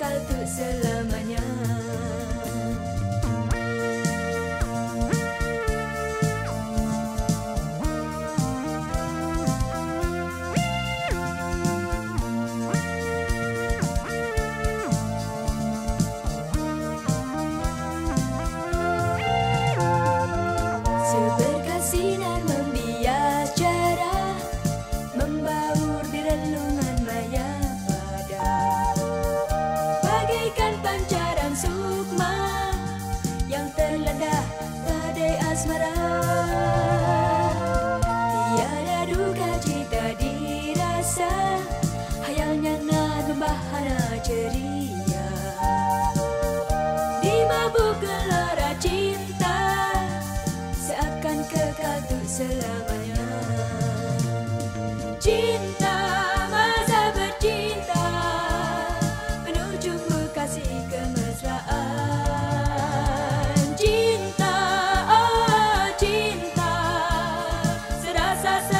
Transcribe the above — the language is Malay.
kekal tu selamanya. Asmara Tiada duka cita dirasa Hayalnya nan membahana ceria. Di mabuk gelora cinta Seakan kekal untuk selamanya las